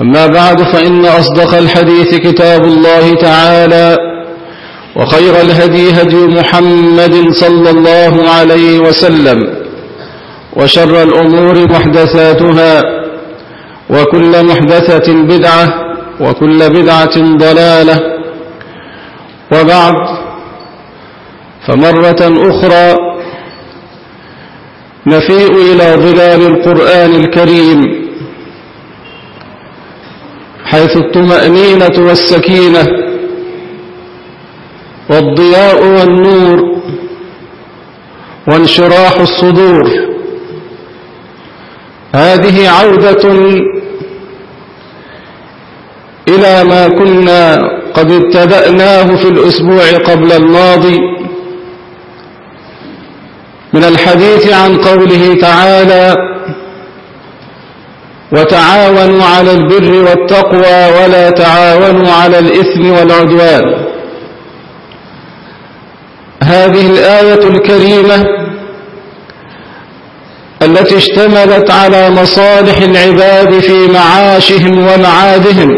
أما بعد فإن أصدق الحديث كتاب الله تعالى وخير الهدي هدي محمد صلى الله عليه وسلم وشر الأمور محدثاتها وكل محدثة بدعة وكل بدعة ضلالة. وبعد فمرة أخرى نفيء إلى ظلال القرآن الكريم. حيث الطمأنينة والسكينة والضياء والنور وانشراح الصدور. هذه عودة إلى ما كنا قد ابتدأناه في الأسبوع قبل الماضي من الحديث عن قوله تعالى وتعاونوا على البر والتقوى ولا تعاونوا على الإثم والعدوان. هذه الآية الكريمة التي اشتملت على مصالح العباد في معاشهم ومعادهم.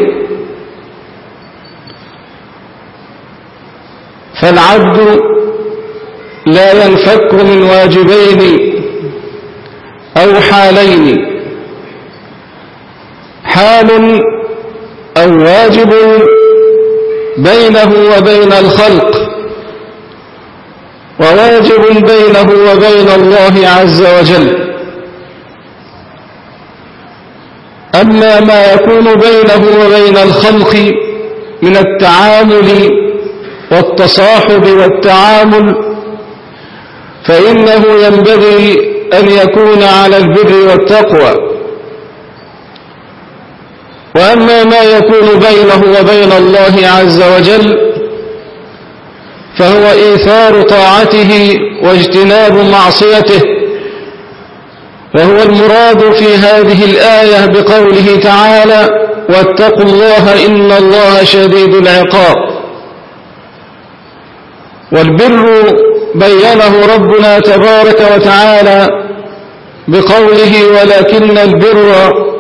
فالعبد لا ينفك من واجبين أو حالين. حال أو واجب بينه وبين الخلق وواجب بينه وبين الله عز وجل. أما ما يكون بينه وبين الخلق من التعامل والتصاحب والتعامل فإنه ينبغي أن يكون على البر والتقوى. وأما ما يكون بينه وبين الله عز وجل فهو إيثار طاعته واجتناب معصيته وهو المراد في هذه الآية بقوله تعالى واتقوا الله إن الله شديد العقاب. والبر بينه ربنا تبارك وتعالى بقوله ولكن البر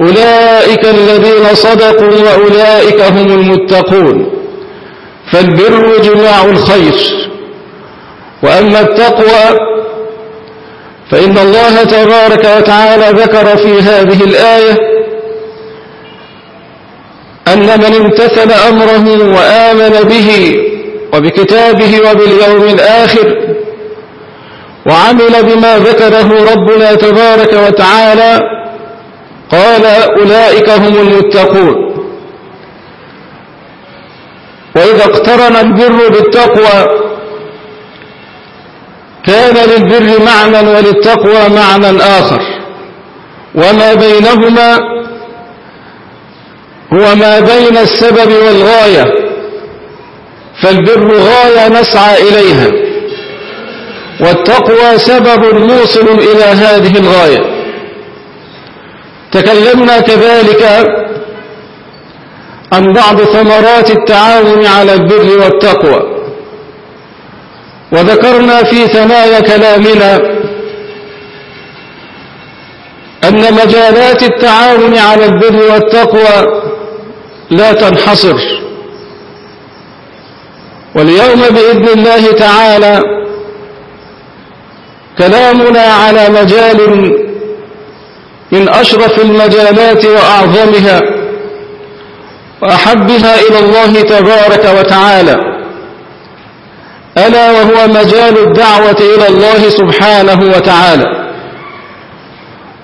أولئك الذين صدقوا وأولئك هم المتقون. فالبر جماع الخير. وأما التقوى فإن الله تبارك وتعالى ذكر في هذه الآية أن من امتثل أمره وآمن به وبكتابه وباليوم الآخر وعمل بما ذكره ربنا تبارك وتعالى قال أولئك هم المتقون. وإذا اقترن البر بالتقوى كان للبر معنى وللتقوى معنى آخر. وما بينهما هو ما بين السبب والغاية. فالبر غاية نسعى إليها والتقوى سبب موصل إلى هذه الغاية. تكلمنا كذلك عن بعض ثمرات التعاون على البر والتقوى. وذكرنا في ثنايا كلامنا أن مجالات التعاون على البر والتقوى لا تنحصر. واليوم بإذن الله تعالى كلامنا على مجال من أشرف المجالات وأعظمها وأحبها إلى الله تبارك وتعالى. ألا وهو مجال الدعوة إلى الله سبحانه وتعالى.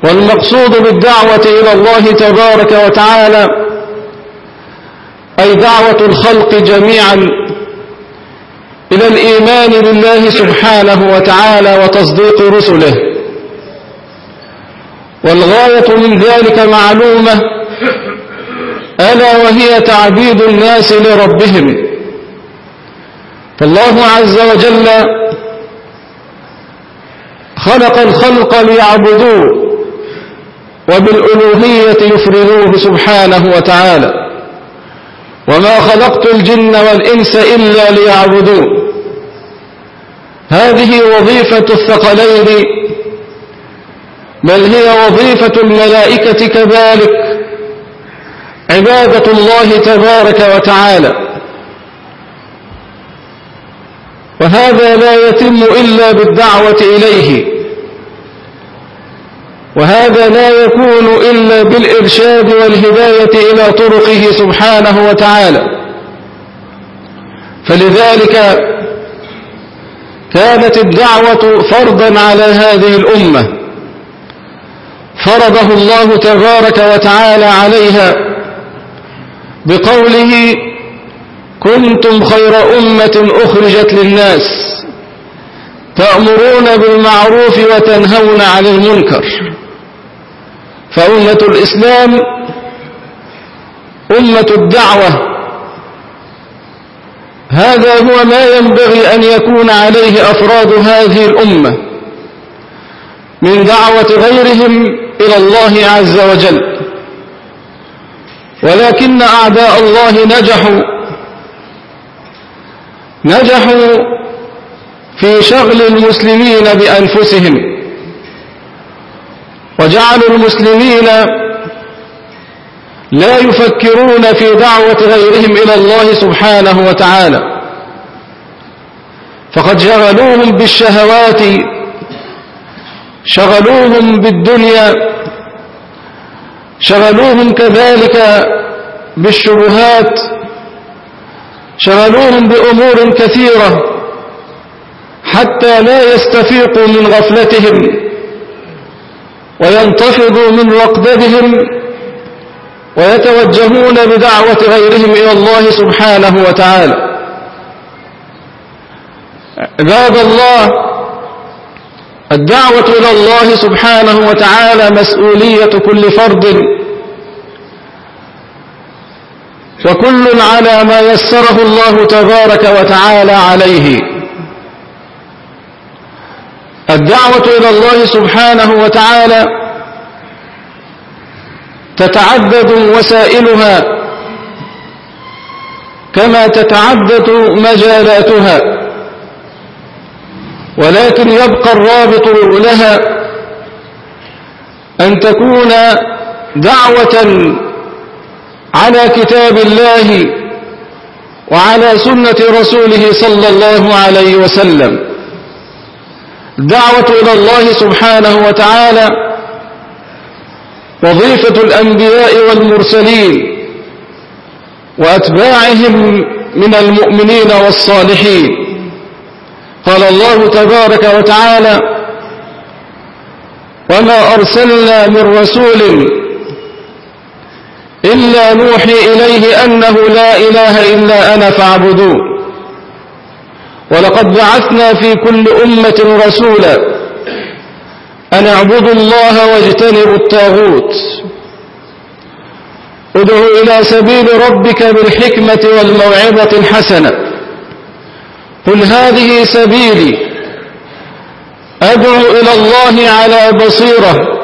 والمقصود بالدعوة إلى الله تبارك وتعالى أي دعوة الخلق جميعا إلى الإيمان بالله سبحانه وتعالى وتصديق رسله. والغاية من ذلك معلومة ألا وهي تعبيد الناس لربهم. فالله عز وجل خلق الخلق ليعبدوه وبالألوهية يفردوه سبحانه وتعالى. وما خلقت الجن والإنس إلا ليعبدون هذه وظيفة الثقلين بل هي وظيفة الملائكة كذلك. عبادة الله تبارك وتعالى. وهذا لا يتم إلا بالدعوة إليه. وهذا لا يكون إلا بالإرشاد والهداية إلى طرقه سبحانه وتعالى. فلذلك كانت الدعوة فرضا على هذه الأمة. فرضه الله تبارك وتعالى عليها بقوله كنتم خير أمة أخرجت للناس تأمرون بالمعروف وتنهون عن المنكر فأمة الإسلام أمة الدعوة هذا هو ما ينبغي أن يكون عليه أفراد هذه الأمة من دعوة غيرهم إلى الله عز وجل. ولكن أعداء الله نجحوا. نجحوا في شغل المسلمين بأنفسهم. وجعلوا المسلمين لا يفكرون في دعوة غيرهم إلى الله سبحانه وتعالى. فقد شغلوهم بالشهوات شغلوهم بالدنيا شغلوهم كذلك بالشبهات شغلوهم بأمور كثيرة حتى لا يستفيقوا من غفلتهم وينتفضوا من رقدتهم ويتوجهون بدعوة غيرهم إلى الله سبحانه وتعالى. عباد الله الدعوة إلى الله سبحانه وتعالى مسؤولية كل فرد. وكل على ما يسره الله تبارك وتعالى عليه. الدعوة إلى الله سبحانه وتعالى تتعدد وسائلها كما تتعدد مجالاتها. ولكن يبقى الرابط لها أن تكون دعوة على كتاب الله وعلى سنة رسوله صلى الله عليه وسلم. دعوة إلى الله سبحانه وتعالى وظيفة الأنبياء والمرسلين وأتباعهم من المؤمنين والصالحين. قال الله تبارك وتعالى وما أرسلنا من رسول إلا نوحي إليه أنه لا إله إلا أنا فاعبدون ولقد بعثنا في كل أمة رسولا أن اعبدوا الله واجتنبوا الطاغوت. ادعوا إلى سبيل ربك بالحكمة والموعظة الحسنة. قل هذه سبيلي. أدعو إلى الله على بصيرة.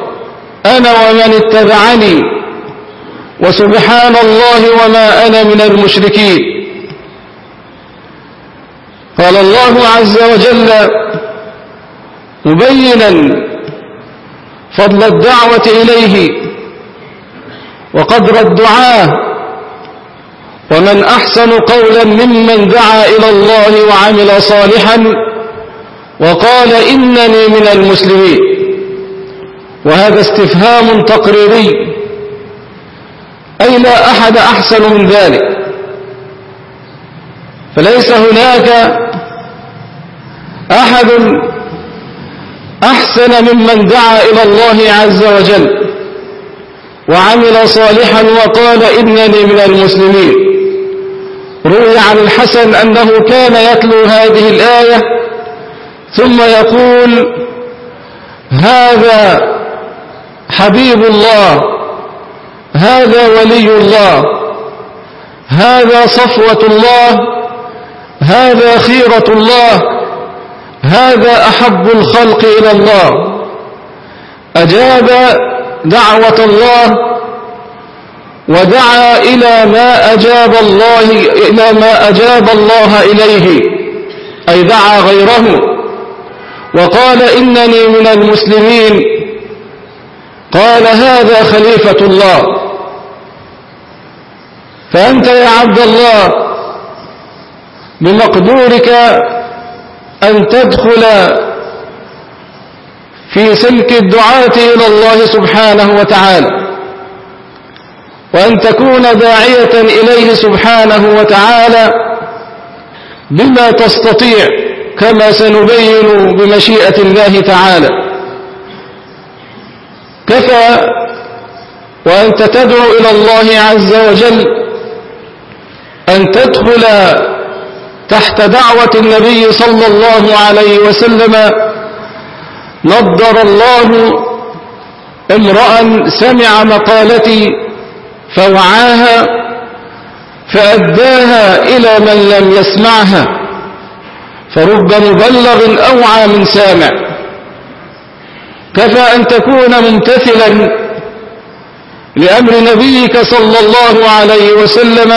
أنا ومن اتبعني. وسبحان الله وما أنا من المشركين. قال الله عز وجل مبينا فضل الدعوة إليه. وقدر الدعاء ومن أحسن قولا ممن دعا إلى الله وعمل صالحا وقال إنني من المسلمين. وهذا استفهام تقريري. أي لا أحد أحسن من ذلك. فليس هناك أحد أحسن ممن دعا إلى الله عز وجل وعمل صالحا وقال إنني من المسلمين. روي عن الحسن أنه كان يتلو هذه الآية ثم يقول هذا حبيب الله هذا ولي الله هذا صفوة الله هذا خيرة الله هذا أحب الخلق إلى الله أجاب دعوة الله ودعا إلى ما أجاب الله إلى ما أجاب الله إليه أي دعا غيره. وقال إنني من المسلمين. قال هذا خليفة الله. فأنت يا عبد الله بمقدورك أن تدخل في سلك الدعاة إلى الله سبحانه وتعالى. وأن تكون داعية إليه سبحانه وتعالى بما تستطيع كما سنبين بمشيئة الله تعالى. كفى وأنت تدعو إلى الله عز وجل أن تدخل تحت دعوة النبي صلى الله عليه وسلم. نضر الله امرأ سمع مقالتي فوعاها فأداها إلى من لم يسمعها فرب مبلغ أوعى من سامع. كفى أن تكون ممتثلا لأمر نبيك صلى الله عليه وسلم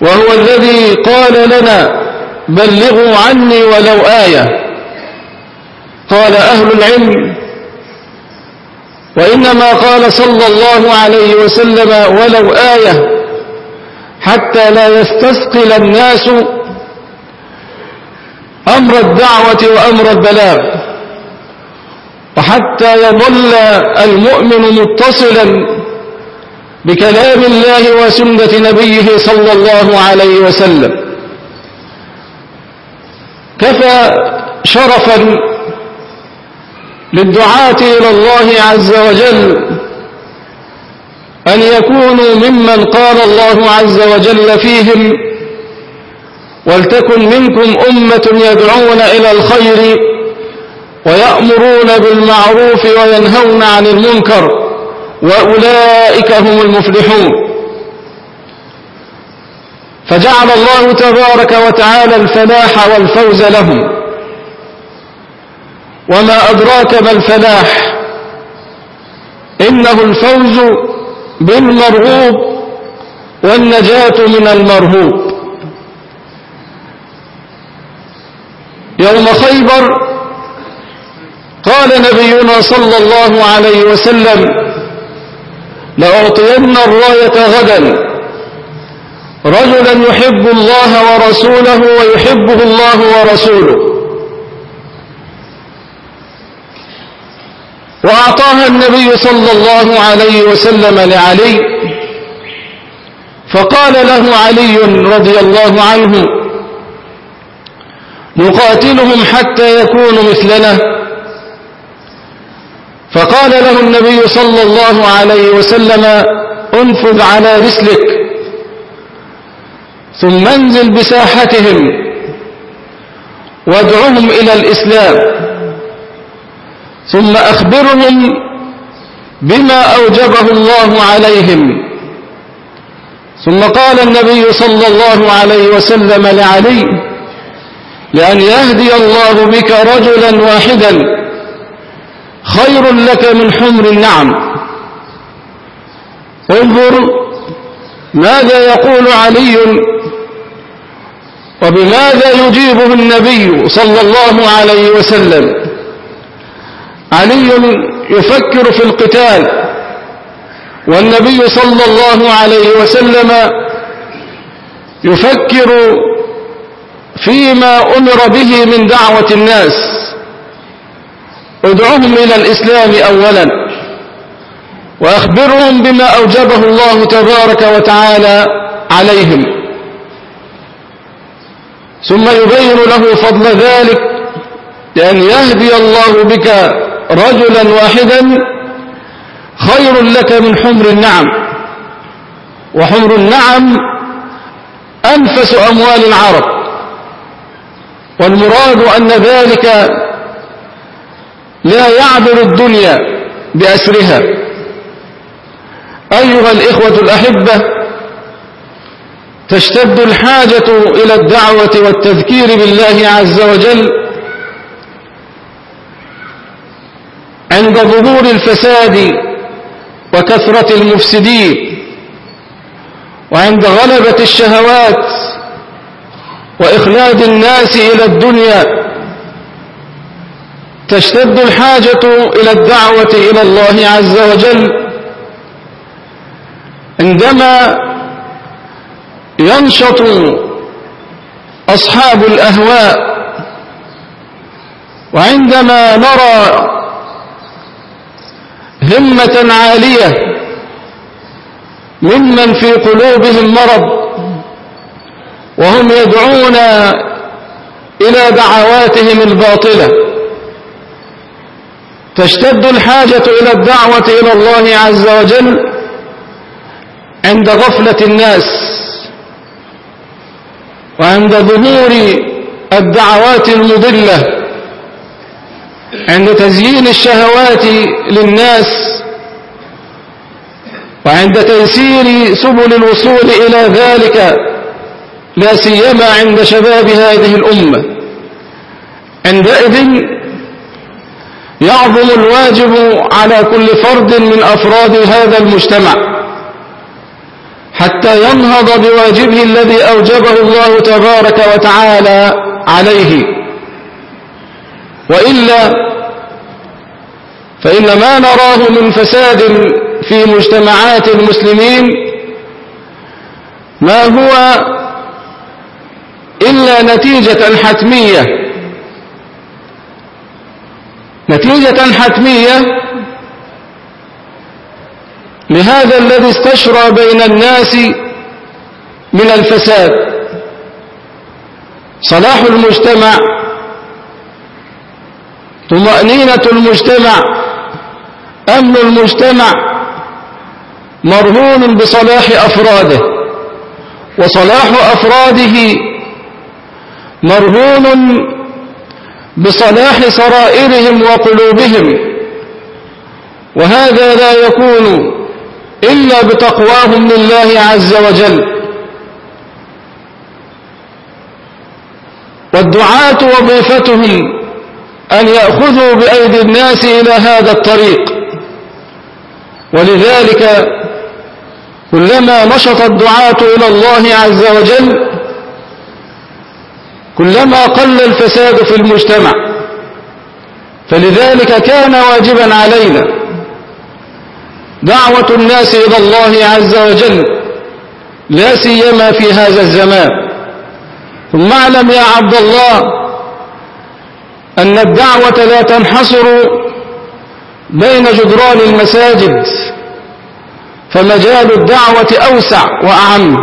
وهو الذي قال لنا بلغوا عني ولو آية. قال أهل العلم وإنما قال صلى الله عليه وسلم ولو آية حتى لا يستثقل الناس أمر الدعوة وأمر البلاغ. وحتى يظل المؤمن متصلا بكلام الله وسنة نبيه صلى الله عليه وسلم. كفى شرفا للدعاة إلى الله عز وجل أن يكونوا ممن قال الله عز وجل فيهم ولتكن منكم أمة يدعون إلى الخير ويأمرون بالمعروف وينهون عن المنكر وأولئك هم المفلحون. فجعل الله تبارك وتعالى الفلاح والفوز لهم. وما أدراك ما الفلاح إنه الفوز بالمرغوب والنجاة من المرهوب يوم خيبر قال نبينا صلى الله عليه وسلم لأعطين الراية غدا رجلا يحب الله ورسوله ويحبه الله ورسوله وأعطاها النبي صلى الله عليه وسلم لعلي. فقال له علي رضي الله عنه نقاتلهم حتى يكونوا مثلنا. فقال له النبي صلى الله عليه وسلم انفذ على رسلك ثم انزل بساحتهم وادعهم إلى الإسلام. ثم أخبرهم بما أوجبه الله عليهم. ثم قال النبي صلى الله عليه وسلم لعلي لأن يهدي الله بك رجلا واحدا خير لك من حمر النعم. انظر ماذا يقول علي وبماذا يجيبه النبي صلى الله عليه وسلم. علي يفكر في القتال. والنبي صلى الله عليه وسلم يفكر فيما أمر به من دعوة الناس. ادعوهم إلى الإسلام أولا وأخبرهم بما أوجبه الله تبارك وتعالى عليهم. ثم يبين له فضل ذلك لأن يهدي الله بك رجلا واحدا خير لك من حمر النعم. وحمر النعم أنفس أموال العرب. والمراد أن ذلك لا يعبر الدنيا بأسرها. أيها الإخوة الأحبة تشتد الحاجة إلى الدعوة والتذكير بالله عز وجل عند ظهور الفساد وكثرة المفسدين وعند غلبة الشهوات وإخلاد الناس إلى الدنيا تشتد الحاجة إلى الدعوة إلى الله عز وجل. عندما ينشط أصحاب الأهواء وعندما نرى همة عالية. ممن في قلوبهم مرض. وهم يدعون إلى دعواتهم الباطلة. تشتد الحاجة إلى الدعوة إلى الله عز وجل عند غفلة الناس. وعند ظهور الدعوات المضلة. عند تزيين الشهوات للناس وعند تيسير سبل الوصول إلى ذلك لا سيما عند شباب هذه الأمة. عندئذ يعظم الواجب على كل فرد من أفراد هذا المجتمع حتى ينهض بواجبه الذي أوجبه الله تبارك وتعالى عليه. وإلا فإن ما نراه من فساد في مجتمعات المسلمين ما هو إلا نتيجة حتمية. نتيجة حتمية لهذا الذي استشرى بين الناس من الفساد. صلاح المجتمع طمأنينة المجتمع أمن المجتمع مرهون بصلاح أفراده وصلاح أفراده مرهون بصلاح سرائرهم وقلوبهم. وهذا لا يكون إلا بتقواهم لله عز وجل. والدعاة وظيفتهم أن يأخذوا بأيدي الناس إلى هذا الطريق. ولذلك كلما نشط الدعاة إلى الله عز وجل كلما قل الفساد في المجتمع. فلذلك كان واجبا علينا دعوة الناس إلى الله عز وجل لا سيما في هذا الزمان. ثم اعلم يا عبد الله أن الدعوة لا تنحصر بين جدران المساجد فمجال الدعوة أوسع وأعم.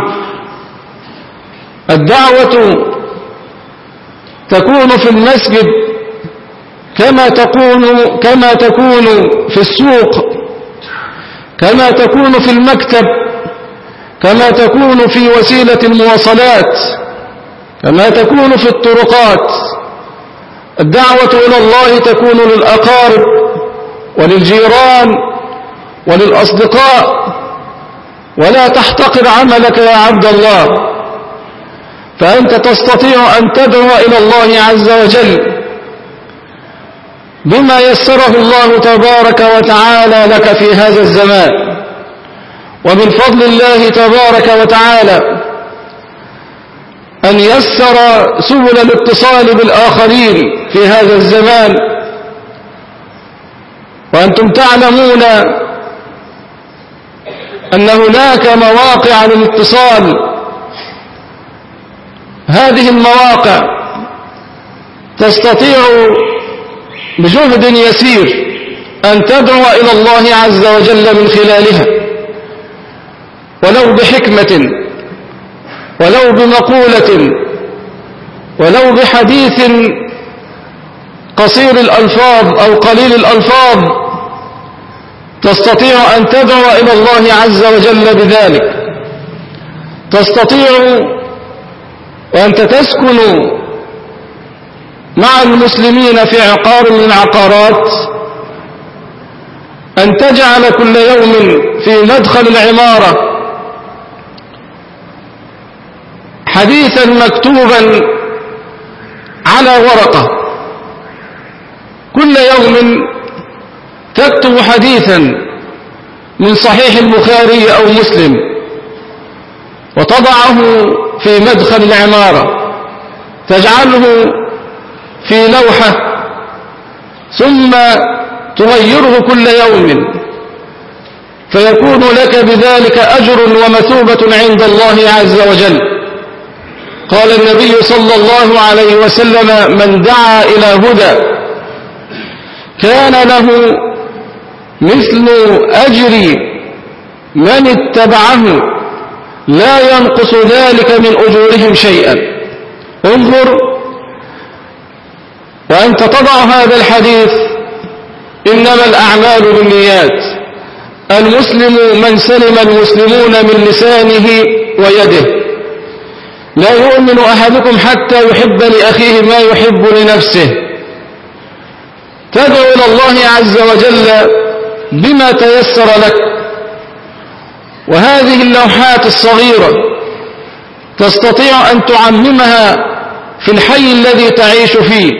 الدعوة تكون في المسجد كما تكون كما تكون في السوق كما تكون في المكتب كما تكون في وسيلة المواصلات كما تكون في الطرقات. الدعوة إلى الله تكون للأقارب وللجيران وللأصدقاء ولا تحتقر عملك يا عبد الله. فأنت تستطيع أن تدعو إلى الله عز وجل بما يسره الله تبارك وتعالى لك في هذا الزمان. ومن فضل الله تبارك وتعالى أن يسر سبل الاتصال بالآخرين في هذا الزمان. وأنتم تعلمون أن هناك مواقع للاتصال. هذه المواقع تستطيع بجهد يسير أن تدعو إلى الله عز وجل من خلالها. ولو بحكمة ولو بمقولة ولو بحديث قصير الألفاظ أو قليل الألفاظ تستطيع أن تدعو إلى الله عز وجل بذلك. تستطيع وأنت تسكن مع المسلمين في عقار من العقارات أن تجعل كل يوم في مدخل العمارة حديثا مكتوبا على ورقة. كل يوم تكتب حديثا من صحيح البخاري أو مسلم وتضعه في مدخل العمارة. تجعله في لوحة ثم تغيره كل يوم. فيكون لك بذلك أجر ومثوبة عند الله عز وجل. قال النبي صلى الله عليه وسلم من دعا إلى هدى كان له مثل أجر من اتبعه لا ينقص ذلك من أجورهم شيئا. انظر وأنت تضع هذا الحديث إنما الأعمال بالنيات. المسلم من سلم المسلمون من لسانه ويده. لا يؤمن أحدكم حتى يحب لأخيه ما يحب لنفسه. تدعو إلى الله عز وجل بما تيسر لك. وهذه اللوحات الصغيرة تستطيع أن تعممها في الحي الذي تعيش فيه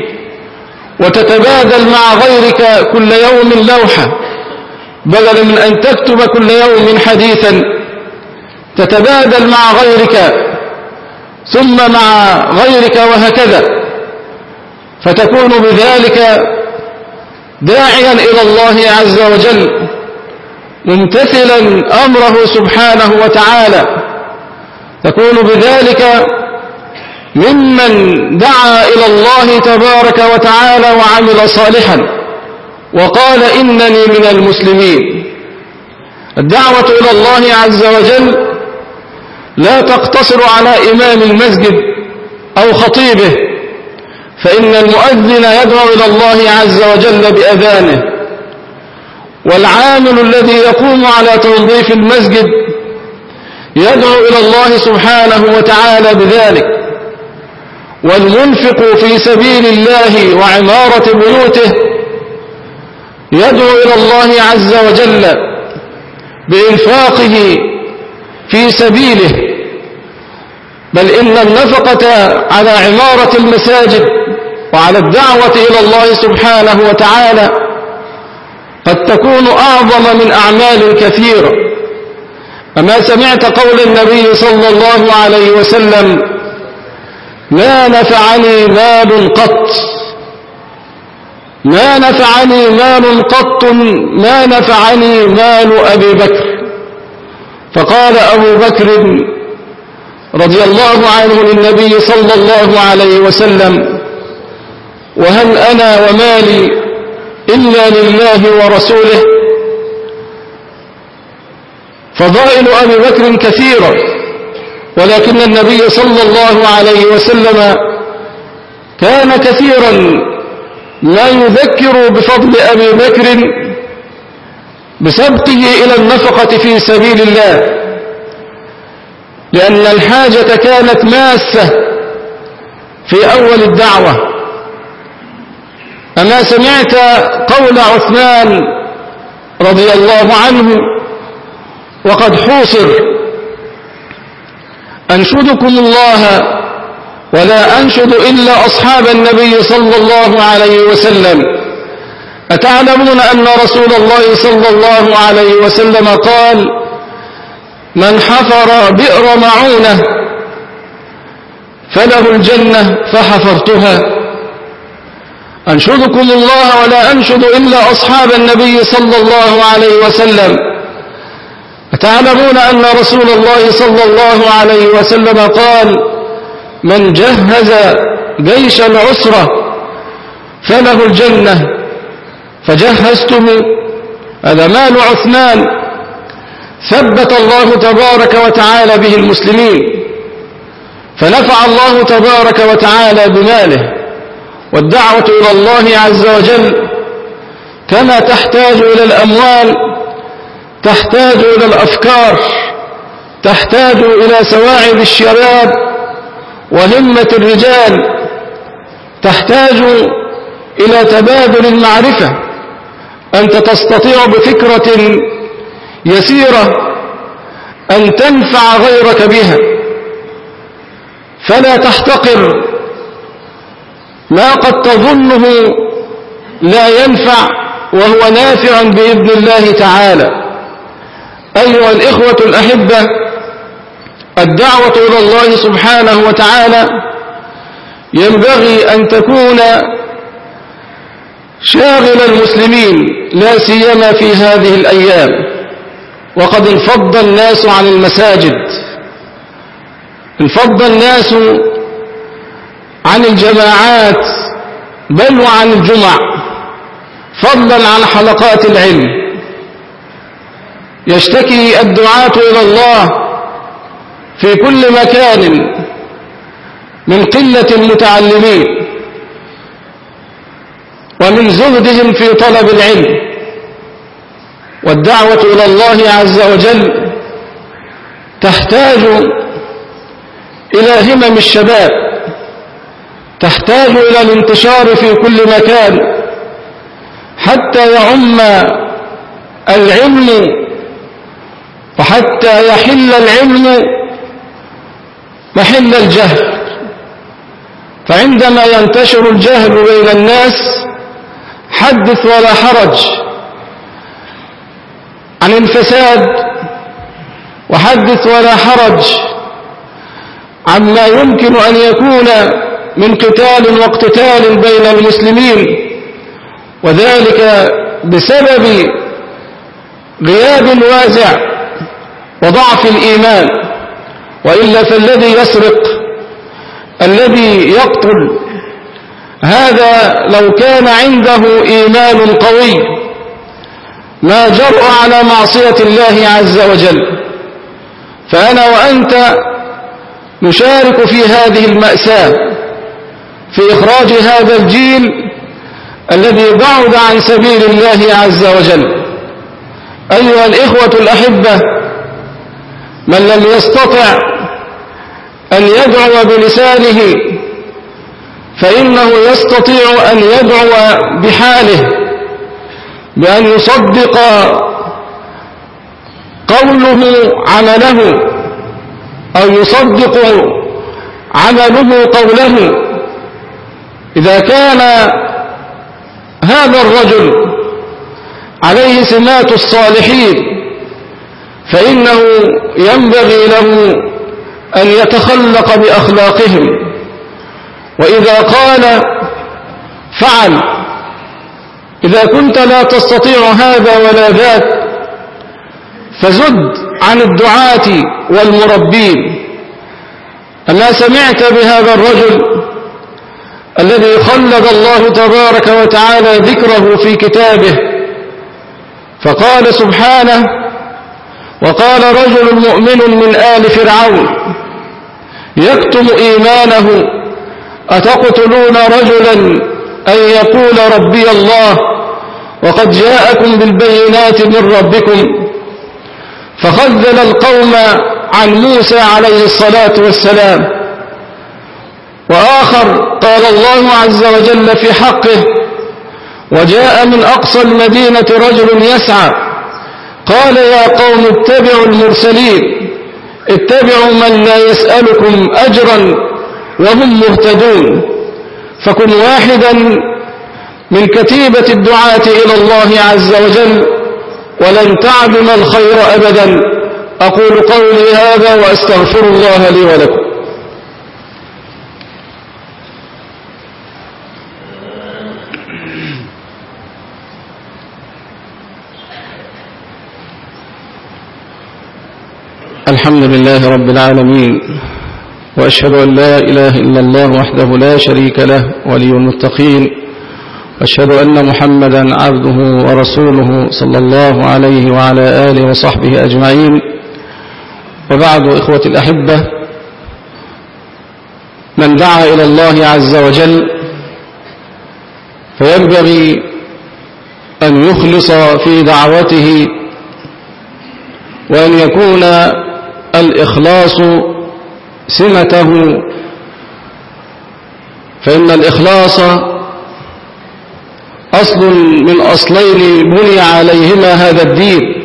وتتبادل مع غيرك كل يوم لوحة. بدلا من أن تكتب كل يوم حديثا تتبادل مع غيرك ثم مع غيرك وهكذا. فتكون بذلك داعيا إلى الله عز وجل ممتثلا أمره سبحانه وتعالى. تكون بذلك ممن دعا إلى الله تبارك وتعالى وعمل صالحا. وقال إنني من المسلمين. الدعوة إلى الله عز وجل لا تقتصر على إمام المسجد أو خطيبه فإن المؤذن يدعو إلى الله عز وجل بأذانه. والعامل الذي يقوم على تنظيف المسجد يدعو إلى الله سبحانه وتعالى بذلك. والمنفق في سبيل الله وعمارة بيوته يدعو إلى الله عز وجل بإنفاقه في سبيله. بل إن النفقة على عمارة المساجد وعلى الدعوة إلى الله سبحانه وتعالى قد تكون أعظم من أعمال كثيرة. أما سمعت قول النبي صلى الله عليه وسلم ما نفعني مال قط ما نفعني مال قط ما نفعني مال أبي بكر. فقال أبو بكر رضي الله عنه للنبي صلى الله عليه وسلم وهل أنا ومالي إلا لله ورسوله؟ فضائل أبي بكر كثيرة ولكن النبي صلى الله عليه وسلم كان كثيرا لا يذكر بفضل أبي بكر بسبقه إلى النفقة في سبيل الله. لأن الحاجة كانت ماسة في أول الدعوة. أما سمعت قول عثمان رضي الله عنه وقد حوصر أنشدكم الله ولا أنشد إلا أصحاب النبي صلى الله عليه وسلم. أتعلمون أن رسول الله صلى الله عليه وسلم قال من حفر بئر معونة فله الجنة فحفرتها. أنشدكم الله ولا أنشد إلا أصحاب النبي صلى الله عليه وسلم. أتعلمون أن رسول الله صلى الله عليه وسلم قال من جهز جيش العسرة فله الجنة فجهزتم. مال عثمان. ثبت الله تبارك وتعالى به المسلمين. فنفع الله تبارك وتعالى بماله. والدعوة إلى الله عز وجل كما تحتاج إلى الأموال تحتاج إلى الأفكار تحتاج إلى سواعد الشباب وهمة الرجال تحتاج إلى تبادل المعرفة. أنت تستطيع بفكرة يسيرة أن تنفع غيرك بها. فلا تحتقر. ما قد تظنه لا ينفع وهو نافع بإذن الله تعالى. أيها الإخوة الأحبة الدعوة إلى الله سبحانه وتعالى ينبغي أن تكون شاغل المسلمين لا سيما في هذه الأيام وقد انفض الناس عن المساجد انفض الناس عن الجماعات بل وعن الجمع فضلا عن حلقات العلم. يشتكي الدعاة إلى الله في كل مكان من قلة المتعلمين. ومن زهدهم في طلب العلم والدعوة إلى الله عز وجل تحتاج إلى همم الشباب تحتاج إلى الانتشار في كل مكان حتى يعم العلم وحتى يحل العلم محل الجهل. فعندما ينتشر الجهل بين الناس حدث ولا حرج عن الفساد وحدث ولا حرج عما يمكن أن يكون من قتال واقتتال بين المسلمين وذلك بسبب غياب الوازع وضعف الإيمان وإلا فالذي يسرق الذي يقتل هذا لو كان عنده إيمان قوي ما جرأ على معصية الله عز وجل. فأنا وأنت نشارك في هذه المأساة في إخراج هذا الجيل الذي بعد عن سبيل الله عز وجل. أيها الإخوة الأحبة من لم يستطع أن يدعو بلسانه فإنه يستطيع أن يدعو بحاله بأن يصدق قوله عمله أو يصدق عمله قوله. إذا كان هذا الرجل عليه سمات الصالحين فإنه ينبغي له أن يتخلق بأخلاقهم. وإذا قال فعل. إذا كنت لا تستطيع هذا ولا ذاك فزد عن الدعاة والمربين. أما سمعت بهذا الرجل الذي خلد الله تبارك وتعالى ذكره في كتابه؟ فقال سبحانه وقال رجل مؤمن من آل فرعون يكتم إيمانه أتقتلون رجلا أن يقول ربي الله وقد جاءكم بالبينات من ربكم فخذل القوم عن موسى عليه الصلاة والسلام. وآخر قال الله عز وجل في حقه وجاء من أقصى المدينة رجل يسعى. قال يا قوم اتبعوا المرسلين اتبعوا من لا يسألكم أجرا وهم مهتدون فكن واحدا من كتيبة الدعاة إلى الله عز وجل ولن تعدم الخير أبدا. أقول قولي هذا وأستغفر الله لي ولكم. الحمد لله رب العالمين. وأشهد أن لا إله إلا الله وحده لا شريك له ولي المتقين. وأشهد أن محمدا عبده ورسوله صلى الله عليه وعلى آله وصحبه أجمعين. وبعد إخوة الأحبة من دعا إلى الله عز وجل فينبغي أن يخلص في دعوته وأن يكون الإخلاص سمته. فإن الإخلاص أصل من أصلين بني عليهما هذا الدين.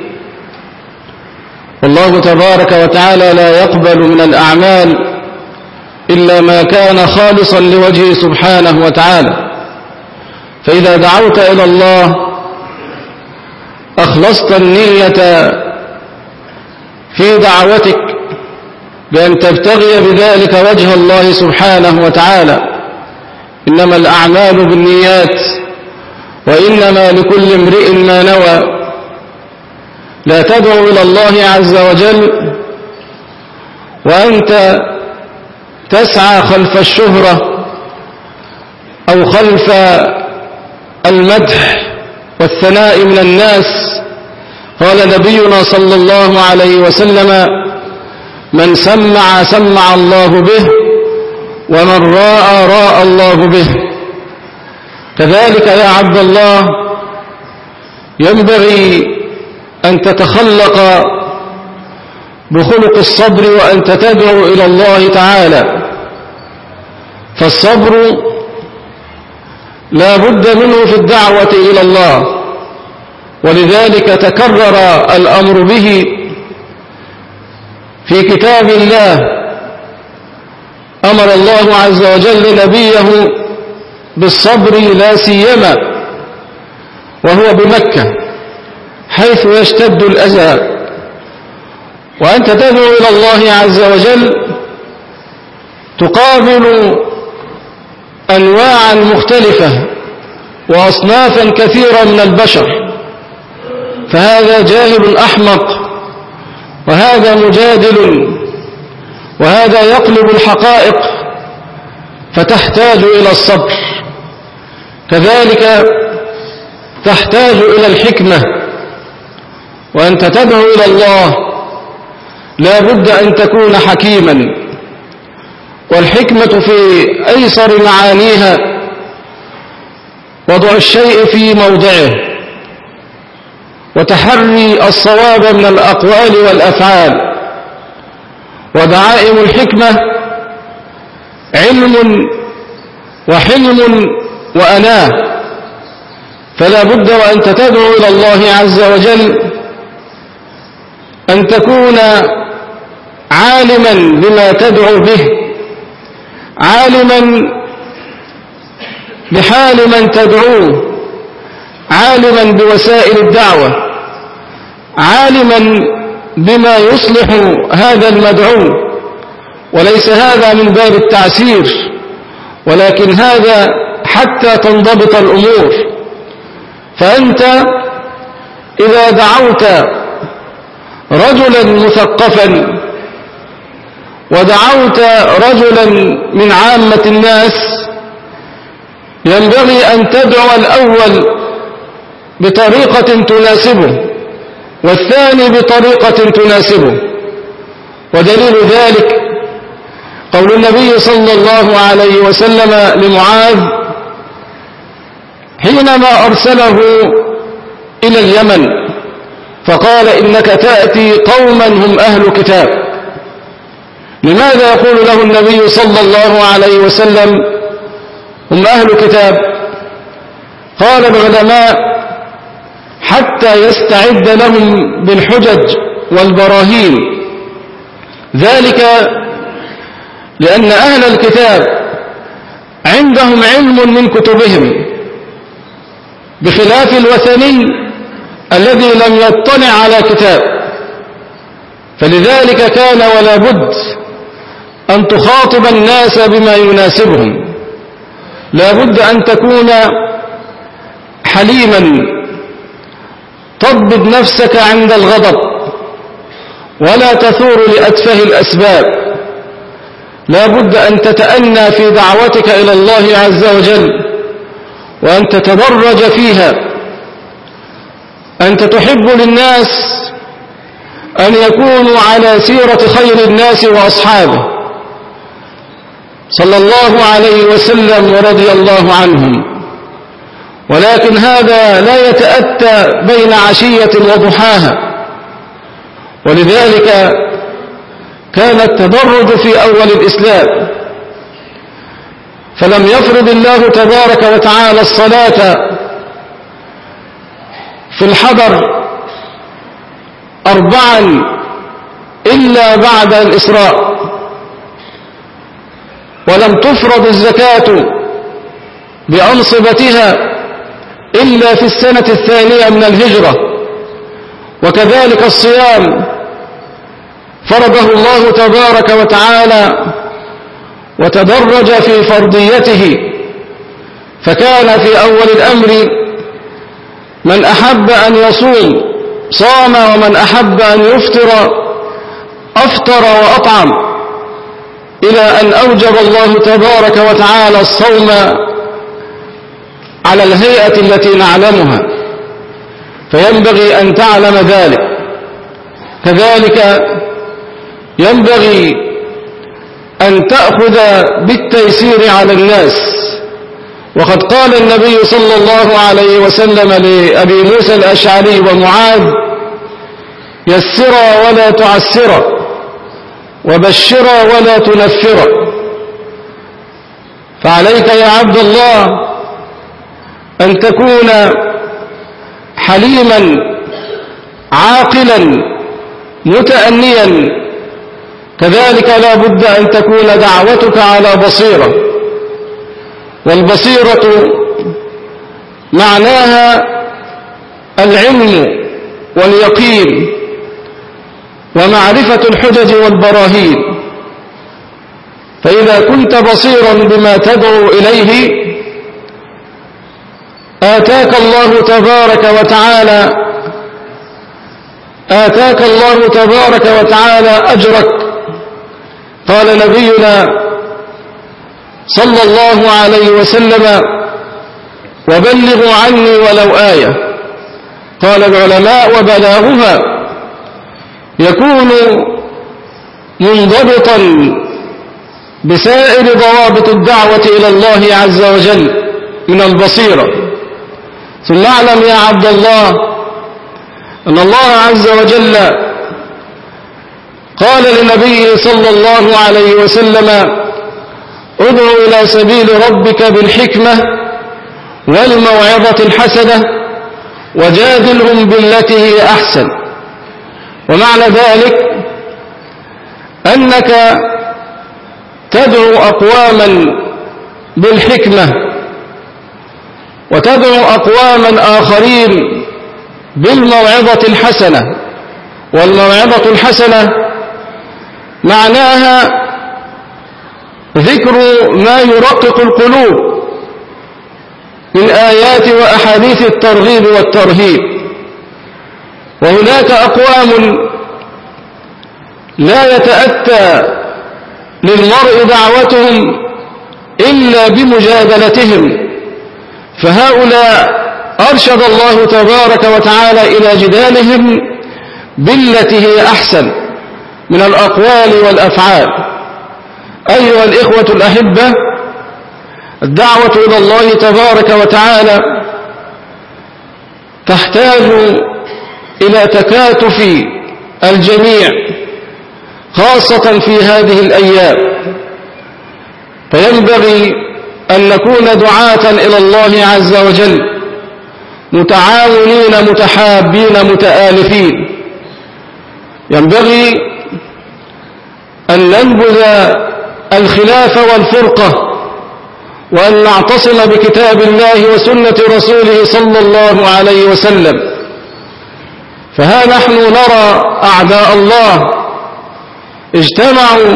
والله تبارك وتعالى لا يقبل من الأعمال إلا ما كان خالصا لوجهه سبحانه وتعالى. فإذا دعوت إلى الله أخلصت النية في دعوتك. بأن تبتغي بذلك وجه الله سبحانه وتعالى. إنما الأعمال بالنيات وإنما لكل امرئ ما نوى. لا تدعو إلى الله عز وجل وأنت تسعى خلف الشهرة أو خلف المدح والثناء من الناس. قال نبينا صلى الله عليه وسلم من سمع سمع الله به ومن راى راى الله به. كذلك يا عبد الله ينبغي أن تتخلق بخلق الصبر وأنت تدعو إلى الله تعالى. فالصبر لا بد منه في الدعوة إلى الله ولذلك تكرر الأمر به في كتاب الله. أمر الله عز وجل نبيه بالصبر لا سيما وهو بمكة حيث يشتد الأذى وأنت تدعو إلى الله عز وجل تقابل أنواعا مختلفة وأصنافا كثيرة من البشر. فهذا جاهل أحمق وهذا مجادل وهذا يقلب الحقائق فتحتاج إلى الصبر. كذلك تحتاج إلى الحكمة. وأنت تدعو إلى الله لا بد أن تكون حكيما. والحكمة في أيسر معانيها وضع الشيء في موضعه. وتحري الصواب من الأقوال والأفعال. ودعائم الحكمة علم وحلم وأناة. فلا بد وأنت تدعو إلى الله عز وجل أن تكون عالما بما تدعو به عالما بحال من تدعوه. عالما بوسائل الدعوة عالما بما يصلح هذا المدعو وليس هذا من باب التعسير ولكن هذا حتى تنضبط الأمور. فأنت إذا دعوت رجلا مثقفا ودعوت رجلا من عامة الناس ينبغي أن تدعو الأول بطريقة تناسبه والثاني بطريقة تناسبه. ودليل ذلك قول النبي صلى الله عليه وسلم لمعاذ حينما أرسله إلى اليمن فقال إنك تأتي قوما هم أهل كتاب. لماذا يقول له النبي صلى الله عليه وسلم هم أهل كتاب؟ قال العلماء حتى يستعد لهم بالحجج والبراهين. ذلك لأن أهل الكتاب عندهم علم من كتبهم بخلاف الوثني الذي لم يطلع على كتاب. فلذلك كان ولا بد أن تخاطب الناس بما يناسبهم. لا بد أن تكون حليما تضبط نفسك عند الغضب ولا تثور لأتفه الأسباب. لا بد أن تتأنى في دعوتك إلى الله عز وجل وأن تتدرج فيها. أنت تحب للناس أن يكونوا على سيرة خير الناس وأصحابه. صلى الله عليه وسلم ورضي الله عنهم. ولكن هذا لا يتأتى بين عشية وضحاها. ولذلك كان التدرج في أول الإسلام. فلم يفرض الله تبارك وتعالى الصلاة في الحضر أربعا إلا بعد الإسراء. ولم تفرض الزكاة بأنصبتها إلا في السنة الثانية من الهجرة. وكذلك الصيام. فرضه الله تبارك وتعالى وتدرج في فرضيته. فكان في أول الأمر من أحب أن يصوم صام ومن أحب أن يفطر أفطر وأطعم. إلى أن أوجب الله تبارك وتعالى الصوم على الهيئة التي نعلمها. فينبغي أن تعلم ذلك. كذلك ينبغي أن تأخذ بالتيسير على الناس. وقد قال النبي صلى الله عليه وسلم لأبي موسى الأشعري ومعاذ يسرا ولا تعسرا وبشرا ولا تنفرا فعليك يا عبد الله أن تكون حليما عاقلا متأنيا. كذلك لا بد أن تكون دعوتك على بصيرة. والبصيرة معناها العلم واليقين ومعرفة الحجج والبراهين. فإذا كنت بصيرا بما تدعو إليه آتاك الله تبارك وتعالى آتاك الله تبارك وتعالى أجرك. قال نبينا صلى الله عليه وسلم وبلغوا عني ولو آية. قال العلماء وبلاغها يكون منضبطا بسائر ضوابط الدعوة إلى الله عز وجل من البصيرة. ثم اعلم يا عبد الله أن الله عز وجل قال لنبيه صلى الله عليه وسلم ادعو إلى سبيل ربك بالحكمة والموعظة الحسنة وجادلهم بالتي هي أحسن. ومعنى ذلك أنك تدعو أقواما بالحكمة وتدعو أقواما آخرين بالموعظة الحسنة. والموعظة الحسنة معناها ذكر ما يرقق القلوب من آيات وأحاديث الترغيب والترهيب. وهناك أقوام لا يتأتى للمرء دعوتهم إلا بمجادلتهم. فهؤلاء أرشد الله تبارك وتعالى إلى جدالهم بالتي هي أحسن من الأقوال والأفعال. أيها الإخوة الأحبة الدعوة إلى الله تبارك وتعالى تحتاج إلى تكاتف الجميع خاصة في هذه الأيام. فينبغي أن نكون دعاة إلى الله عز وجل متعاونين متحابين متآلفين. ينبغي أن ننبذ الخلاف والفرقة وأن نعتصم بكتاب الله وسنة رسوله صلى الله عليه وسلم. فها نحن نرى أعداء الله اجتمعوا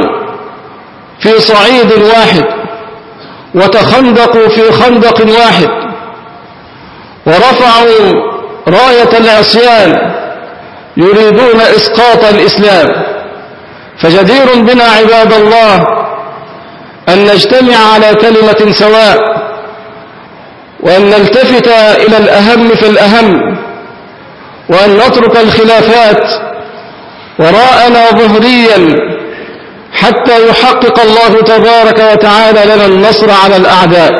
في صعيد واحد. وتخندقوا في خندق واحد ورفعوا راية العصيان يريدون إسقاط الإسلام. فجدير بنا عباد الله أن نجتمع على كلمة سواء وأن نلتفت إلى الأهم في الأهم وأن نترك الخلافات وراءنا ظهريا حتى يحقق الله تبارك وتعالى لنا النصر على الأعداء.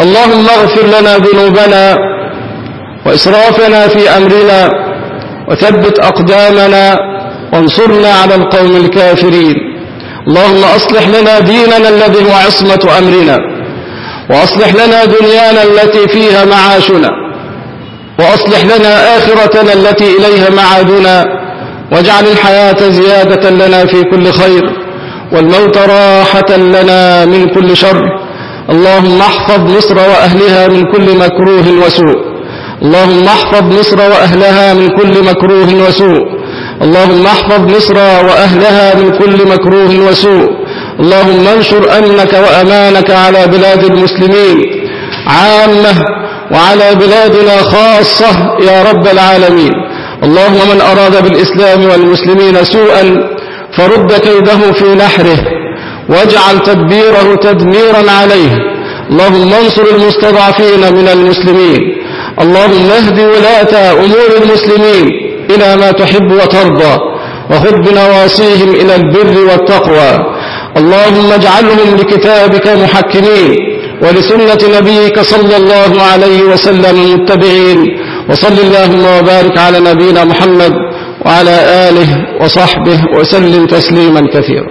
اللهم اغفر لنا ذنوبنا وإسرافنا في أمرنا وثبت أقدامنا وانصرنا على القوم الكافرين. اللهم أصلح لنا ديننا الذي هو عصمة أمرنا. وأصلح لنا دنيانا التي فيها معاشنا. وأصلح لنا آخرتنا التي إليها معادنا. واجعل الحياة زيادة لنا في كل خير والموت راحة لنا من كل شر. اللهم احفظ مصر وأهلها من كل مكروه وسوء. اللهم احفظ مصر وأهلها من كل مكروه وسوء. اللهم احفظ مصر وأهلها من كل مكروه وسوء. اللهم انشر أمنك وأمانك على بلاد المسلمين. عامة وعلى بلادنا خاصة يا رب العالمين. اللهم من أراد بالإسلام والمسلمين سوءا فرد كيده في نحره واجعل تدبيره تدميرا عليه. اللهم انصر المستضعفين من المسلمين. اللهم اهد ولاة أمور المسلمين إلى ما تحب وترضى وخذ بنواصيهم إلى البر والتقوى. اللهم اجعلهم لكتابك محكمين ولسنة نبيك صلى الله عليه وسلم متبعين. وصل اللهم وبارك على نبينا محمد وعلى آله وصحبه وسلم تسليما كثيرا.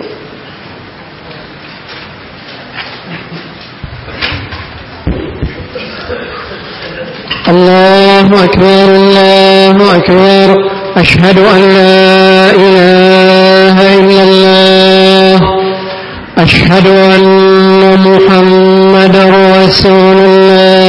الله أكبر الله أكبر. أشهد أن لا إله إلا الله. أشهد أن محمد رسول الله.